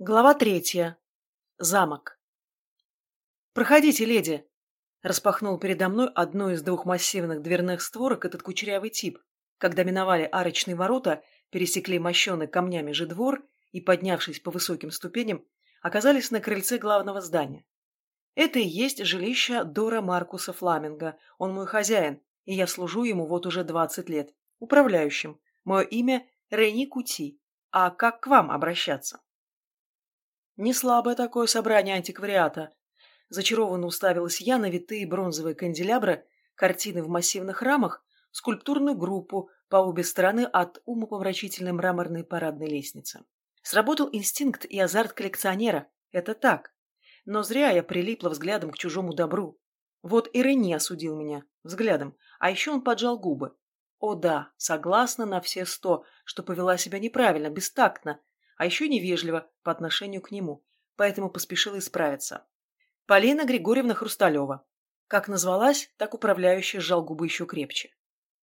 Глава третья. Замок. «Проходите, леди!» Распахнул передо мной одну из двух массивных дверных створок этот кучерявый тип, когда миновали арочные ворота, пересекли мощенный камнями же двор и, поднявшись по высоким ступеням, оказались на крыльце главного здания. Это и есть жилище Дора Маркуса Фламинга. Он мой хозяин, и я служу ему вот уже двадцать лет. Управляющим. Мое имя Рейни Кути. А как к вам обращаться? Не слабое такое собрание антиквариата. Зачарованно уставилась я на витые бронзовые канделябры, картины в массивных рамах, скульптурную группу по обе стороны от умопомрачительной мраморной парадной лестницы. Сработал инстинкт и азарт коллекционера. Это так. Но зря я прилипла взглядом к чужому добру. Вот и Рене осудил меня взглядом, а еще он поджал губы. О да, согласна на все сто, что повела себя неправильно, бестактно, а еще невежливо по отношению к нему, поэтому поспешила исправиться. Полина Григорьевна Хрусталева. Как назвалась, так управляющая сжал губы еще крепче.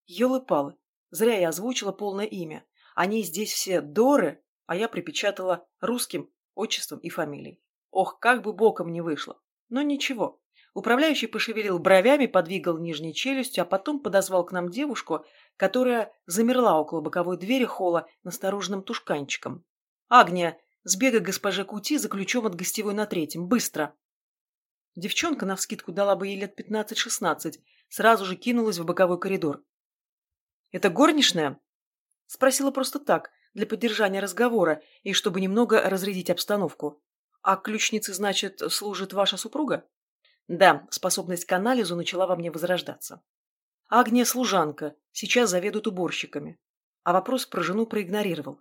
Елы-палы, зря я озвучила полное имя. Они здесь все Доры, а я припечатала русским отчеством и фамилией. Ох, как бы боком не вышло. Но ничего. Управляющий пошевелил бровями, подвигал нижней челюстью, а потом подозвал к нам девушку, которая замерла около боковой двери холла настороженным тушканчиком. «Агния, сбегай госпоже Кути за ключом от гостевой на третьем. Быстро!» Девчонка, навскидку, дала бы ей лет пятнадцать-шестнадцать, сразу же кинулась в боковой коридор. «Это горничная?» Спросила просто так, для поддержания разговора и чтобы немного разрядить обстановку. «А ключницы, значит, служит ваша супруга?» Да, способность к анализу начала во мне возрождаться. Агния служанка, сейчас заведует уборщиками. А вопрос про жену проигнорировал.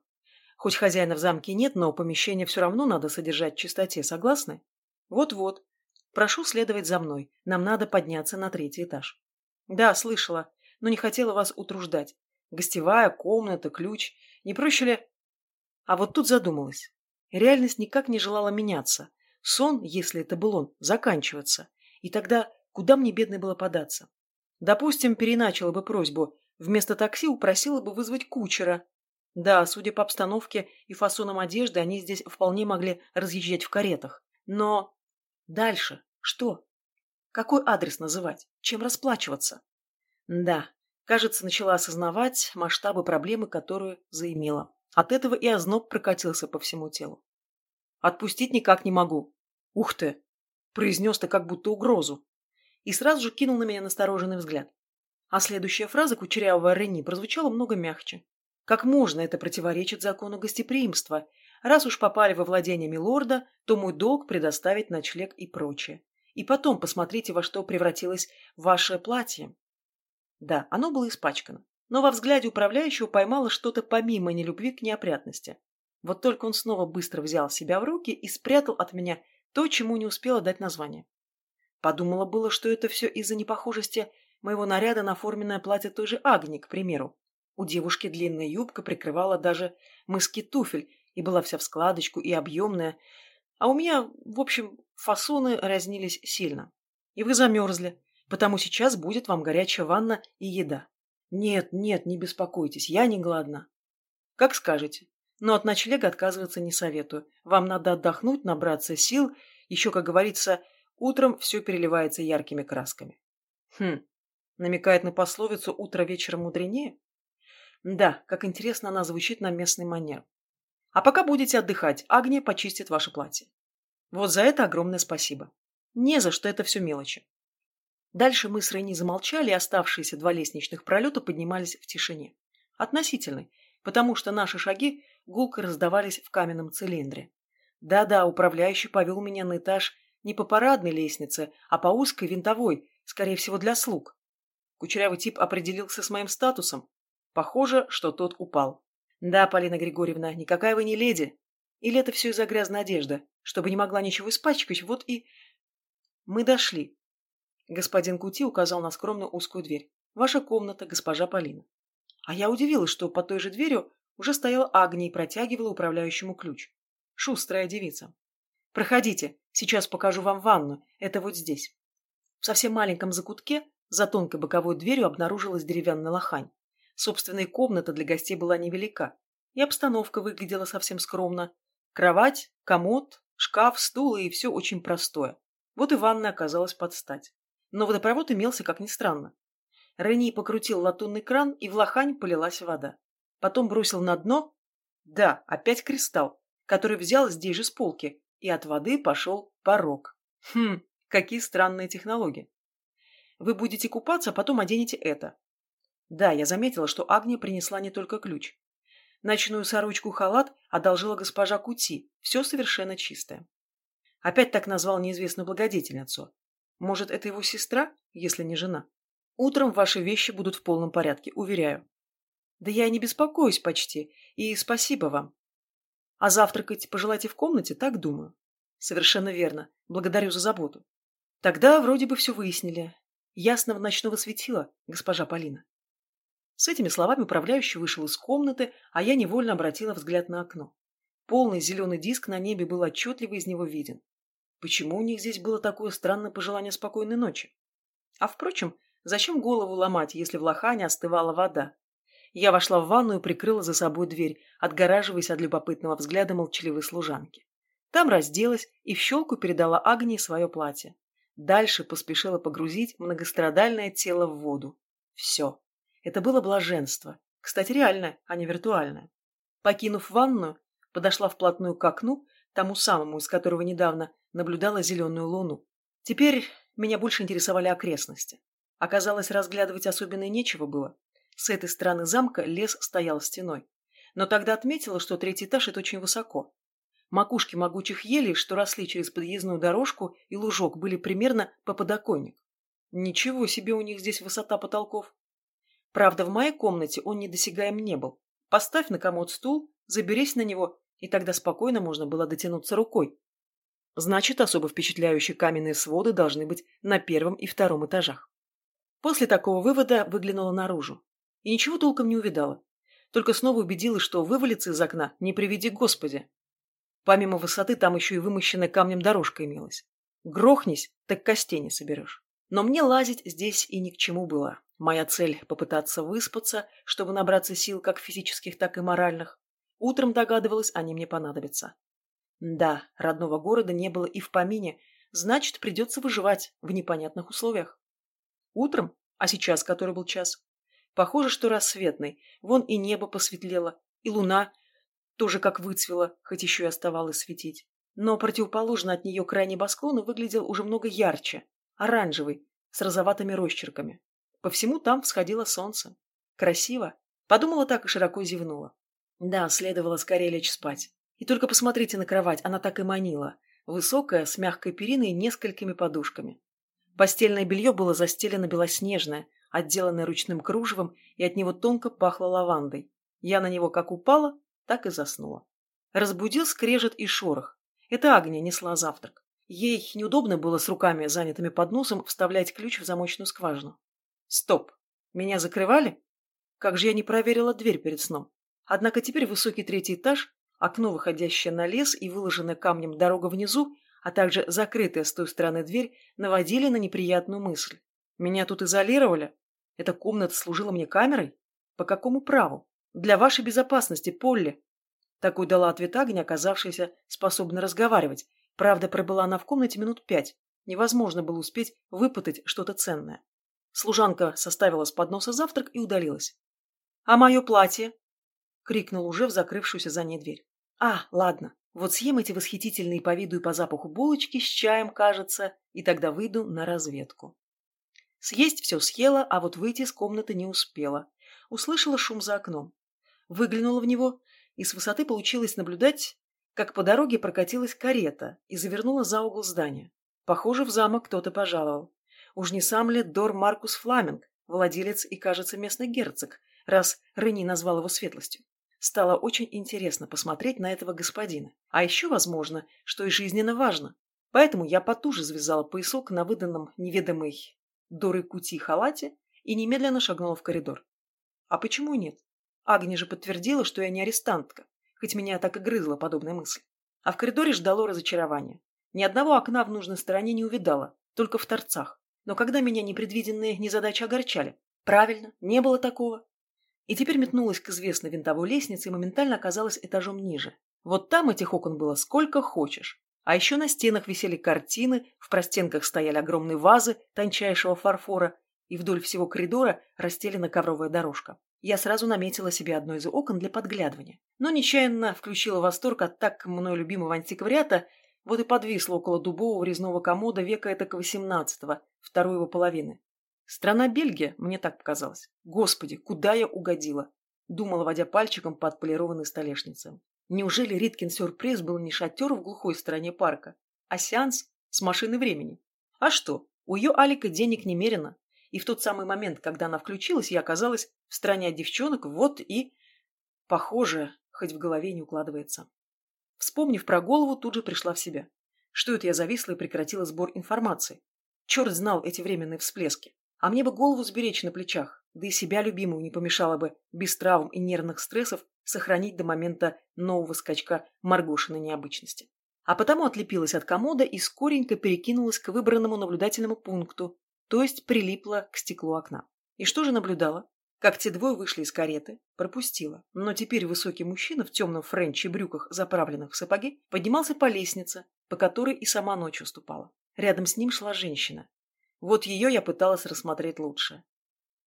Хоть хозяина в замке нет, но помещение все равно надо содержать в чистоте, согласны? Вот-вот. Прошу следовать за мной. Нам надо подняться на третий этаж. Да, слышала, но не хотела вас утруждать. Гостевая, комната, ключ. Не проще ли... А вот тут задумалась. Реальность никак не желала меняться. Сон, если это был он, заканчиваться. И тогда куда мне, бедной, было податься? Допустим, переначала бы просьбу. Вместо такси упросила бы вызвать кучера. Да, судя по обстановке и фасонам одежды, они здесь вполне могли разъезжать в каретах. Но дальше что? Какой адрес называть? Чем расплачиваться? Да, кажется, начала осознавать масштабы проблемы, которую заимела. От этого и озноб прокатился по всему телу. Отпустить никак не могу. Ух ты! Произнес-то как будто угрозу. И сразу же кинул на меня настороженный взгляд. А следующая фраза кучерявого Рени прозвучала много мягче. Как можно это противоречит закону гостеприимства? Раз уж попали во владение милорда, то мой долг предоставить ночлег и прочее. И потом посмотрите, во что превратилось ваше платье. Да, оно было испачкано, но во взгляде управляющего поймало что-то помимо нелюбви к неопрятности. Вот только он снова быстро взял себя в руки и спрятал от меня то, чему не успела дать название. Подумала было, что это все из-за непохожести моего наряда на форменное платье той же Агни, к примеру. У девушки длинная юбка прикрывала даже мыски туфель и была вся в складочку и объемная. А у меня, в общем, фасоны разнились сильно. И вы замерзли, потому сейчас будет вам горячая ванна и еда. Нет, нет, не беспокойтесь, я не голодна. Как скажете. Но от ночлега отказываться не советую. Вам надо отдохнуть, набраться сил. Еще, как говорится, утром все переливается яркими красками. Хм, намекает на пословицу «утро вечером мудренее»? Да, как интересно она звучит на местный манер. А пока будете отдыхать, Агния почистит ваше платье. Вот за это огромное спасибо. Не за что, это все мелочи. Дальше мы с Рейни замолчали, и оставшиеся два лестничных пролета поднимались в тишине. Относительной, потому что наши шаги гулко раздавались в каменном цилиндре. Да-да, управляющий повел меня на этаж не по парадной лестнице, а по узкой винтовой, скорее всего, для слуг. Кучерявый тип определился с моим статусом, Похоже, что тот упал. Да, Полина Григорьевна, никакая вы не леди. Или это все из-за грязной одежды, чтобы не могла ничего испачкать, вот и... Мы дошли. Господин Кути указал на скромную узкую дверь. Ваша комната, госпожа Полина. А я удивилась, что под той же дверью уже стояла Агния и протягивала управляющему ключ. Шустрая девица. Проходите, сейчас покажу вам ванну, это вот здесь. В совсем маленьком закутке за тонкой боковой дверью обнаружилась деревянная лохань. Собственная комната для гостей была невелика, и обстановка выглядела совсем скромно. Кровать, комод, шкаф, стул и все очень простое. Вот и ванная оказалась под стать. Но водопровод имелся, как ни странно. Рени покрутил латунный кран, и в лохань полилась вода. Потом бросил на дно. Да, опять кристалл, который взял здесь же с полки, и от воды пошел порог. Хм, какие странные технологии. Вы будете купаться, а потом оденете это. Да, я заметила, что Агния принесла не только ключ. Ночную сорочку-халат одолжила госпожа Кути. Все совершенно чистое. Опять так назвал неизвестную благодетельницу. Может, это его сестра, если не жена? Утром ваши вещи будут в полном порядке, уверяю. Да я и не беспокоюсь почти, и спасибо вам. А завтракать пожелайте в комнате, так думаю. Совершенно верно. Благодарю за заботу. Тогда вроде бы все выяснили. Ясного ночного светила, госпожа Полина. С этими словами управляющий вышел из комнаты, а я невольно обратила взгляд на окно. Полный зеленый диск на небе был отчетливо из него виден. Почему у них здесь было такое странное пожелание спокойной ночи? А впрочем, зачем голову ломать, если в лохане остывала вода? Я вошла в ванную и прикрыла за собой дверь, отгораживаясь от любопытного взгляда молчаливой служанки. Там разделась и в щелку передала Агнии свое платье. Дальше поспешила погрузить многострадальное тело в воду. Все. Это было блаженство. Кстати, реальное, а не виртуальное. Покинув ванную, подошла вплотную к окну, тому самому, из которого недавно наблюдала зеленую луну. Теперь меня больше интересовали окрестности. Оказалось, разглядывать особенно нечего было. С этой стороны замка лес стоял стеной. Но тогда отметила, что третий этаж – это очень высоко. Макушки могучих елей, что росли через подъездную дорожку и лужок, были примерно по подоконник. Ничего себе у них здесь высота потолков. Правда, в моей комнате он недосягаем не был. Поставь на комод стул, заберись на него, и тогда спокойно можно было дотянуться рукой. Значит, особо впечатляющие каменные своды должны быть на первом и втором этажах. После такого вывода выглянула наружу. И ничего толком не увидала. Только снова убедилась, что вывалиться из окна не приведи Господи. Помимо высоты там еще и вымощенная камнем дорожка имелась. Грохнись, так костей не соберешь. Но мне лазить здесь и ни к чему было. Моя цель – попытаться выспаться, чтобы набраться сил как физических, так и моральных. Утром догадывалась, они мне понадобятся. Да, родного города не было и в помине, значит, придется выживать в непонятных условиях. Утром, а сейчас который был час? Похоже, что рассветный. Вон и небо посветлело, и луна тоже как выцвела, хоть еще и оставалось светить. Но противоположно от нее край небосклона выглядел уже много ярче, оранжевый, с розоватыми росчерками. По всему там всходило солнце. Красиво. Подумала так и широко зевнула. Да, следовало скорее лечь спать. И только посмотрите на кровать, она так и манила. Высокая, с мягкой периной и несколькими подушками. Постельное белье было застелено белоснежное, отделанное ручным кружевом, и от него тонко пахло лавандой. Я на него как упала, так и заснула. Разбудил скрежет и шорох. Это Агния несла завтрак. Ей неудобно было с руками, занятыми под носом, вставлять ключ в замочную скважину. Стоп. Меня закрывали? Как же я не проверила дверь перед сном. Однако теперь высокий третий этаж, окно, выходящее на лес и выложенная камнем дорога внизу, а также закрытая с той стороны дверь, наводили на неприятную мысль. Меня тут изолировали? Эта комната служила мне камерой? По какому праву? Для вашей безопасности, Полли. Такой дала ответ Агня, оказавшаяся способна разговаривать. Правда, пробыла она в комнате минут пять. Невозможно было успеть выпытать что-то ценное. Служанка составила с подноса завтрак и удалилась. «А мое платье?» — крикнул уже в закрывшуюся за ней дверь. «А, ладно, вот съем эти восхитительные по виду и по запаху булочки с чаем, кажется, и тогда выйду на разведку». Съесть все съела, а вот выйти из комнаты не успела. Услышала шум за окном. Выглянула в него, и с высоты получилось наблюдать, как по дороге прокатилась карета и завернула за угол здания. Похоже, в замок кто-то пожаловал. Уж не сам ли Дор Маркус Фламинг, владелец и, кажется, местный герцог, раз Рени назвал его светлостью? Стало очень интересно посмотреть на этого господина. А еще, возможно, что и жизненно важно. Поэтому я потуже завязала поясок на выданном неведомой Доры Кути халате и немедленно шагнула в коридор. А почему нет? Агни же подтвердила, что я не арестантка, хоть меня так и грызла подобная мысль. А в коридоре ждало разочарование. Ни одного окна в нужной стороне не увидала, только в торцах. Но когда меня непредвиденные незадачи огорчали? Правильно, не было такого. И теперь метнулась к известной винтовой лестнице и моментально оказалась этажом ниже. Вот там этих окон было сколько хочешь. А еще на стенах висели картины, в простенках стояли огромные вазы тончайшего фарфора, и вдоль всего коридора расстелена ковровая дорожка. Я сразу наметила себе одно из окон для подглядывания, но нечаянно включила восторг от так мной любимого антиквариата, вот и подвисла около дубового резного комода века этакого XVIII, второй его половины. Страна Бельгия, мне так показалось. Господи, куда я угодила? Думала, водя пальчиком по отполированной столешнице. Неужели Риткин сюрприз был не шатер в глухой стороне парка, а сеанс с машины времени? А что, у ее Алика денег немерено. И в тот самый момент, когда она включилась, я оказалась в стране девчонок, вот и... Похоже, хоть в голове не укладывается. Вспомнив про голову, тут же пришла в себя. Что это я зависла и прекратила сбор информации? Черт знал эти временные всплески. А мне бы голову сберечь на плечах, да и себя любимую не помешало бы без травм и нервных стрессов сохранить до момента нового скачка Маргошиной необычности. А потому отлепилась от комода и скоренько перекинулась к выбранному наблюдательному пункту, то есть прилипла к стеклу окна. И что же наблюдала? Как те двое вышли из кареты, пропустила. Но теперь высокий мужчина в темном френче брюках, заправленных в сапоги, поднимался по лестнице, по которой и сама ночью ступала. Рядом с ним шла женщина. Вот ее я пыталась рассмотреть лучше.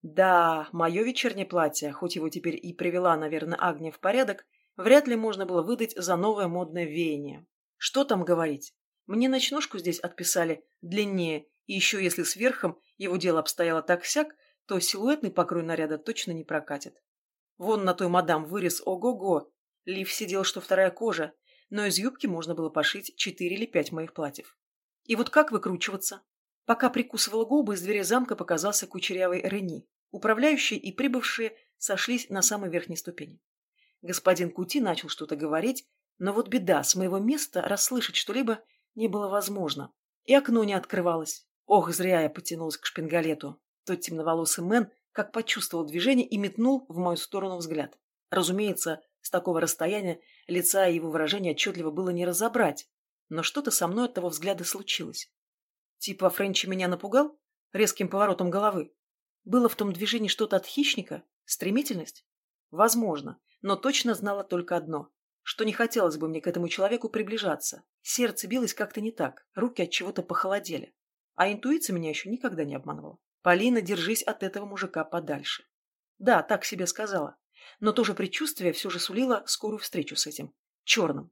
Да, мое вечернее платье, хоть его теперь и привела, наверное, Агния в порядок, вряд ли можно было выдать за новое модное веяние. Что там говорить? Мне ночнушку здесь отписали длиннее, и еще если с верхом его дело обстояло так-сяк, то силуэтный покрой наряда точно не прокатит. Вон на той мадам вырез ого-го. Лиф сидел, что вторая кожа, но из юбки можно было пошить четыре или пять моих платьев. И вот как выкручиваться? Пока прикусывала губы, из двери замка показался кучерявый Рени. Управляющие и прибывшие сошлись на самой верхней ступени. Господин Кути начал что-то говорить, но вот беда, с моего места расслышать что-либо не было возможно. И окно не открывалось. Ох, зря я потянулась к шпингалету. Тот темноволосый мэн как почувствовал движение и метнул в мою сторону взгляд. Разумеется, с такого расстояния лица и его выражения отчетливо было не разобрать, но что-то со мной от того взгляда случилось. Типа Френчи меня напугал? Резким поворотом головы. Было в том движении что-то от хищника? Стремительность? Возможно, но точно знала только одно, что не хотелось бы мне к этому человеку приближаться. Сердце билось как-то не так, руки от чего-то похолодели. А интуиция меня еще никогда не обманывала. Полина, держись от этого мужика подальше. Да, так себе сказала. Но тоже предчувствие все же сулило скорую встречу с этим. Черным.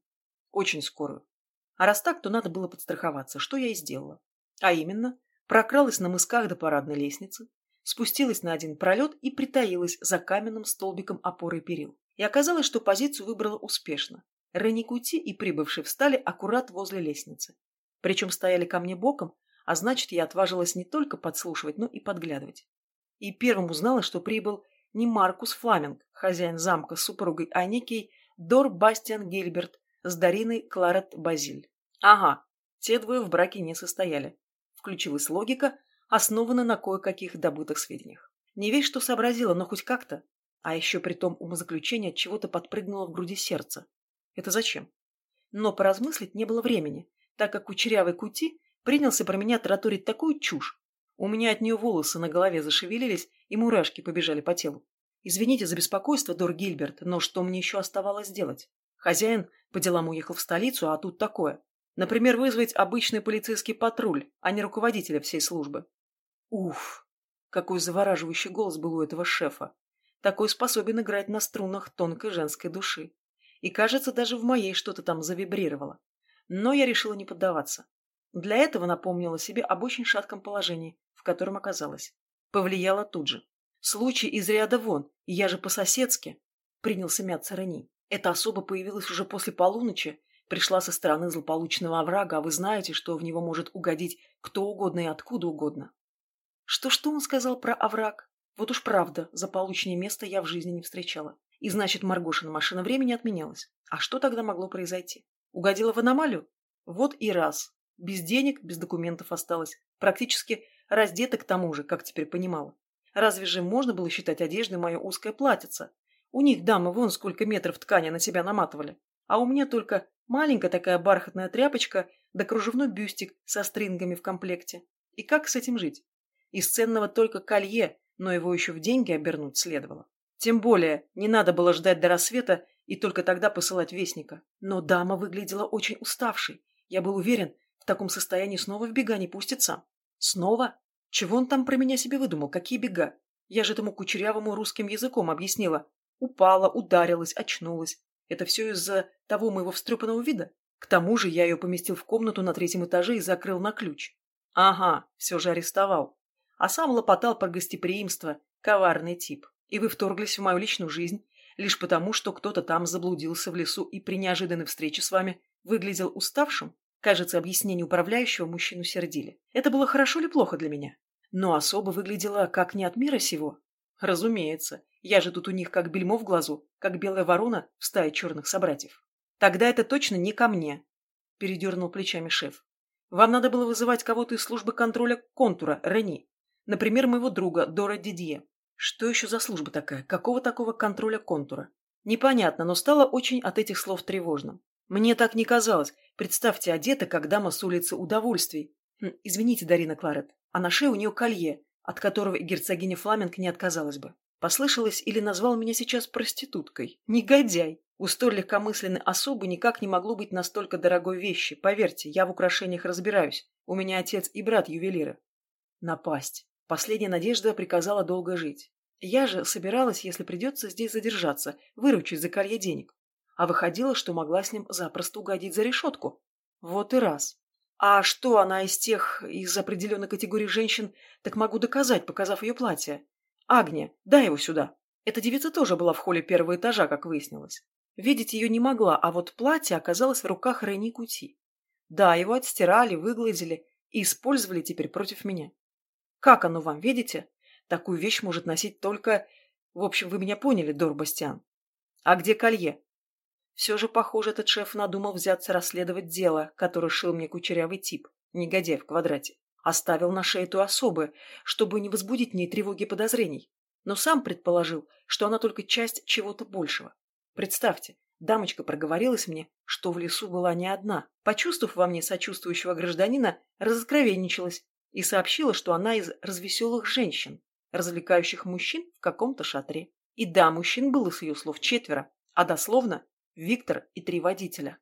Очень скорую. А раз так, то надо было подстраховаться, что я и сделала. А именно, прокралась на мысках до парадной лестницы, спустилась на один пролет и притаилась за каменным столбиком опоры перил. И оказалось, что позицию выбрала успешно. Ренни Кути и прибывшие встали аккурат возле лестницы. Причем стояли ко мне боком, а значит, я отважилась не только подслушивать, но и подглядывать. И первым узнала, что прибыл не Маркус Фламинг, хозяин замка с супругой, а некий Дор Бастиан Гильберт с Дариной Кларет Базиль. Ага, те двое в браке не состояли включилась логика, основанная на кое-каких добытых сведениях. Не весь что сообразила, но хоть как-то. А еще при том умозаключение от чего-то подпрыгнуло в груди сердце. Это зачем? Но поразмыслить не было времени, так как кучерявый кути принялся про меня тараторить такую чушь. У меня от нее волосы на голове зашевелились, и мурашки побежали по телу. Извините за беспокойство, Дор Гильберт, но что мне еще оставалось делать? Хозяин по делам уехал в столицу, а тут такое. Например, вызвать обычный полицейский патруль, а не руководителя всей службы. Уф, какой завораживающий голос был у этого шефа. Такой способен играть на струнах тонкой женской души. И, кажется, даже в моей что-то там завибрировало. Но я решила не поддаваться. Для этого напомнила себе об очень шатком положении, в котором оказалась. Повлияла тут же. Случай из ряда вон, и я же по-соседски. Принялся мяться Рени. Эта особа появилась уже после полуночи пришла со стороны злополучного оврага, а вы знаете, что в него может угодить кто угодно и откуда угодно. Что-что он сказал про овраг? Вот уж правда, заполучнее места я в жизни не встречала. И значит, Маргошина машина времени отменялась. А что тогда могло произойти? Угодила в аномалию? Вот и раз. Без денег, без документов осталась. Практически раздета к тому же, как теперь понимала. Разве же можно было считать одеждой мое узкое платьице? У них дамы вон сколько метров ткани на себя наматывали. А у меня только Маленькая такая бархатная тряпочка да кружевной бюстик со стрингами в комплекте. И как с этим жить? Из ценного только колье, но его еще в деньги обернуть следовало. Тем более, не надо было ждать до рассвета и только тогда посылать вестника. Но дама выглядела очень уставшей. Я был уверен, в таком состоянии снова в бега не пустит сам. Снова? Чего он там про меня себе выдумал? Какие бега? Я же этому кучерявому русским языком объяснила. Упала, ударилась, очнулась. Это все из-за того моего встрепанного вида? К тому же я ее поместил в комнату на третьем этаже и закрыл на ключ. Ага, все же арестовал. А сам лопотал про гостеприимство, коварный тип. И вы вторглись в мою личную жизнь, лишь потому, что кто-то там заблудился в лесу и при неожиданной встрече с вами выглядел уставшим? Кажется, объяснение управляющего мужчину сердили. Это было хорошо или плохо для меня? Но особо выглядело как не от мира сего. Разумеется, я же тут у них как бельмо в глазу, как белая ворона в стае черных собратьев. Тогда это точно не ко мне, передернул плечами шеф. Вам надо было вызывать кого-то из службы контроля контура, Рени. Например, моего друга Дора Дидье. Что еще за служба такая? Какого такого контроля контура? Непонятно, но стало очень от этих слов тревожным. Мне так не казалось. Представьте, одета, как дама с улицы удовольствий. Хм, извините, Дарина Кларет, а на шее у нее колье, от которого герцогиня Фламинг не отказалась бы. Послышалось или назвал меня сейчас проституткой. Негодяй! У столь легкомысленной особы никак не могло быть настолько дорогой вещи. Поверьте, я в украшениях разбираюсь. У меня отец и брат ювелиры. Напасть. Последняя надежда приказала долго жить. Я же собиралась, если придется, здесь задержаться, выручить за колье денег а выходило, что могла с ним запросто угодить за решетку. Вот и раз. А что она из тех, из определенной категории женщин, так могу доказать, показав ее платье. Агния, дай его сюда. Эта девица тоже была в холле первого этажа, как выяснилось. Видеть ее не могла, а вот платье оказалось в руках Рени Кути. Да, его отстирали, выгладили и использовали теперь против меня. Как оно вам, видите? Такую вещь может носить только... В общем, вы меня поняли, Дор Бастиан. А где колье? Все же, похоже, этот шеф надумал взяться расследовать дело, которое шил мне кучерявый тип, негодяй в квадрате. Оставил на шее эту особы, чтобы не возбудить в ней тревоги и подозрений. Но сам предположил, что она только часть чего-то большего. Представьте, дамочка проговорилась мне, что в лесу была не одна. Почувствовав во мне сочувствующего гражданина, разоткровенничалась и сообщила, что она из развеселых женщин, развлекающих мужчин в каком-то шатре. И да, мужчин было с ее слов четверо, а дословно Виктор и три водителя.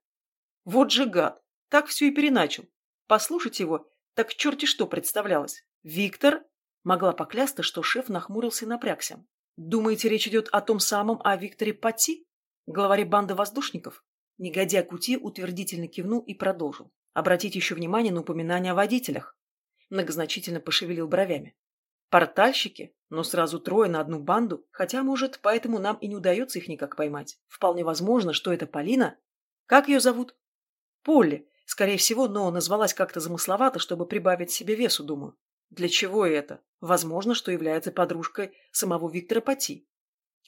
Вот же гад! Так все и переначал. Послушать его, так черти что представлялось. Виктор? Могла поклясться, что шеф нахмурился и напрягся. Думаете, речь идет о том самом, о Викторе Пати? Главаре банды воздушников? Негодяй Кути утвердительно кивнул и продолжил. Обратите еще внимание на упоминание о водителях. Многозначительно пошевелил бровями. Портальщики? Но сразу трое на одну банду, хотя, может, поэтому нам и не удается их никак поймать. Вполне возможно, что это Полина. Как ее зовут? Полли. Скорее всего, но назвалась как-то замысловато, чтобы прибавить себе весу, думаю. Для чего это? Возможно, что является подружкой самого Виктора Пати.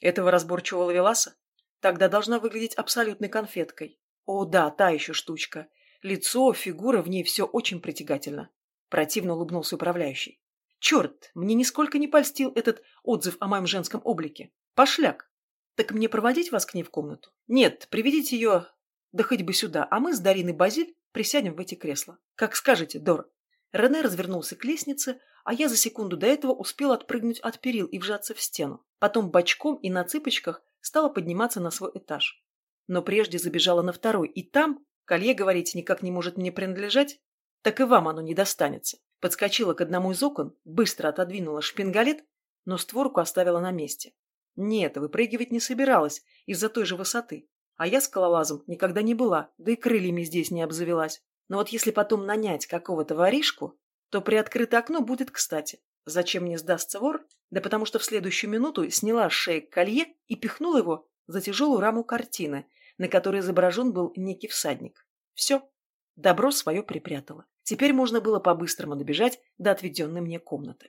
Этого разборчивого ловеласа? Тогда должна выглядеть абсолютной конфеткой. О, да, та еще штучка. Лицо, фигура, в ней все очень притягательно. Противно улыбнулся управляющий. Черт, мне нисколько не польстил этот отзыв о моем женском облике. Пошляк. Так мне проводить вас к ней в комнату? Нет, приведите ее, да хоть бы сюда, а мы с Дариной Базиль присядем в эти кресла. Как скажете, Дор. Рене развернулся к лестнице, а я за секунду до этого успел отпрыгнуть от перил и вжаться в стену. Потом бочком и на цыпочках стала подниматься на свой этаж. Но прежде забежала на второй, и там, колье, говорите, никак не может мне принадлежать, так и вам оно не достанется. Подскочила к одному из окон, быстро отодвинула шпингалет, но створку оставила на месте. Нет, выпрыгивать не собиралась из-за той же высоты. А я скалолазом никогда не была, да и крыльями здесь не обзавелась. Но вот если потом нанять какого-то воришку, то приоткрытое окно будет кстати. Зачем мне сдастся вор? Да потому что в следующую минуту сняла с шеи колье и пихнула его за тяжелую раму картины, на которой изображен был некий всадник. Все, добро свое припрятала. Теперь можно было по-быстрому добежать до отведенной мне комнаты.